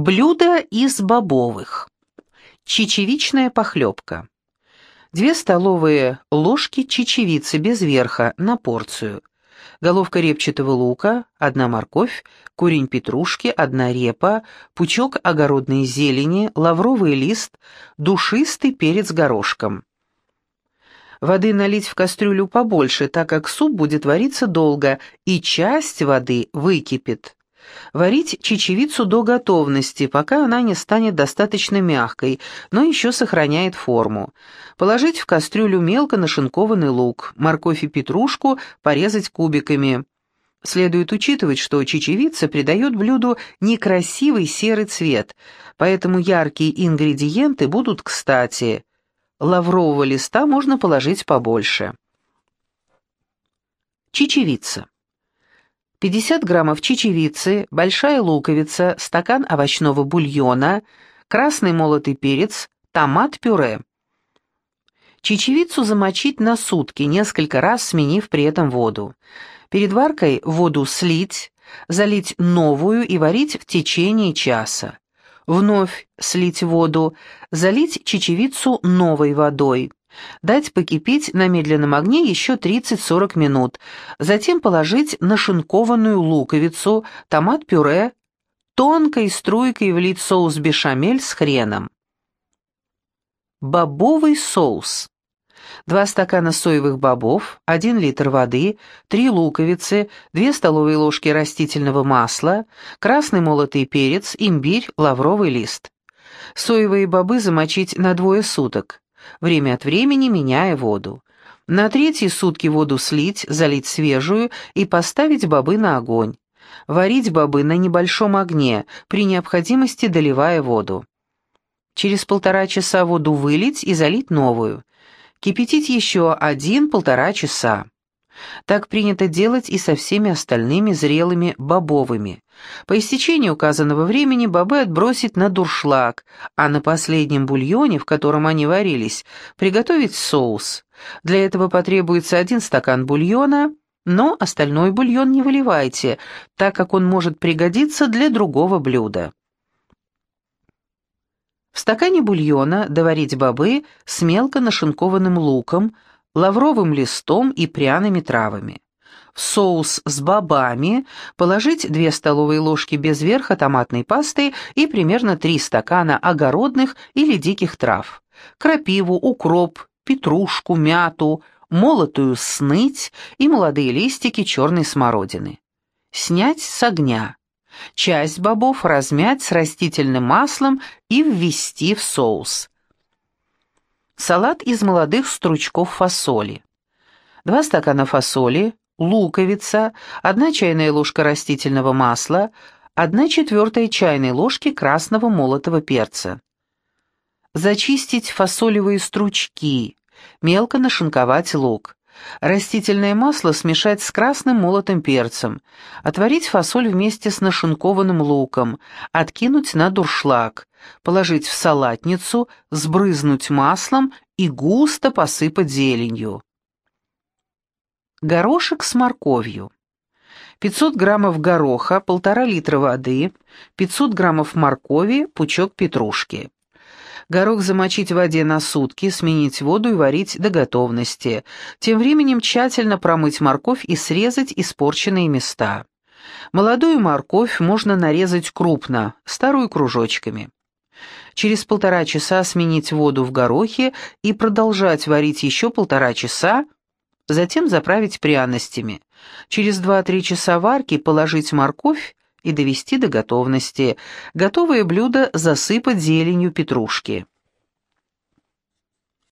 Блюдо из бобовых. Чечевичная похлебка. Две столовые ложки чечевицы без верха на порцию. Головка репчатого лука, одна морковь, корень петрушки, одна репа, пучок огородной зелени, лавровый лист, душистый перец горошком. Воды налить в кастрюлю побольше, так как суп будет вариться долго, и часть воды выкипит. Варить чечевицу до готовности, пока она не станет достаточно мягкой, но еще сохраняет форму. Положить в кастрюлю мелко нашинкованный лук, морковь и петрушку порезать кубиками. Следует учитывать, что чечевица придает блюду некрасивый серый цвет, поэтому яркие ингредиенты будут кстати. Лаврового листа можно положить побольше. Чечевица. 50 граммов чечевицы, большая луковица, стакан овощного бульона, красный молотый перец, томат-пюре. Чечевицу замочить на сутки, несколько раз сменив при этом воду. Перед варкой воду слить, залить новую и варить в течение часа. Вновь слить воду, залить чечевицу новой водой. Дать покипеть на медленном огне еще 30-40 минут, затем положить нашинкованную луковицу, томат-пюре, тонкой струйкой влить соус бешамель с хреном. Бобовый соус. 2 стакана соевых бобов, 1 литр воды, 3 луковицы, 2 столовые ложки растительного масла, красный молотый перец, имбирь, лавровый лист. Соевые бобы замочить на двое суток время от времени меняя воду. На третьи сутки воду слить, залить свежую и поставить бобы на огонь. Варить бобы на небольшом огне, при необходимости доливая воду. Через полтора часа воду вылить и залить новую. Кипятить еще один-полтора часа. Так принято делать и со всеми остальными зрелыми бобовыми. По истечении указанного времени бобы отбросить на дуршлаг, а на последнем бульоне, в котором они варились, приготовить соус. Для этого потребуется один стакан бульона, но остальной бульон не выливайте, так как он может пригодиться для другого блюда. В стакане бульона доварить бобы с мелко нашинкованным луком, лавровым листом и пряными травами. В соус с бобами положить 2 столовые ложки без верха томатной пасты и примерно 3 стакана огородных или диких трав, крапиву, укроп, петрушку, мяту, молотую сныть и молодые листики черной смородины. Снять с огня. Часть бобов размять с растительным маслом и ввести в соус. Салат из молодых стручков фасоли. 2 стакана фасоли, луковица, 1 чайная ложка растительного масла, 1 четвертая чайной ложки красного молотого перца. Зачистить фасолевые стручки, мелко нашинковать лук. Растительное масло смешать с красным молотым перцем, отварить фасоль вместе с нашинкованным луком, откинуть на дуршлаг, положить в салатницу, сбрызнуть маслом и густо посыпать зеленью. Горошек с морковью. 500 граммов гороха, 1,5 литра воды, 500 граммов моркови, пучок петрушки. Горох замочить в воде на сутки, сменить воду и варить до готовности. Тем временем тщательно промыть морковь и срезать испорченные места. Молодую морковь можно нарезать крупно, старую кружочками. Через полтора часа сменить воду в горохе и продолжать варить еще полтора часа, затем заправить пряностями. Через 2-3 часа варки положить морковь и довести до готовности. Готовое блюдо засыпать зеленью петрушки.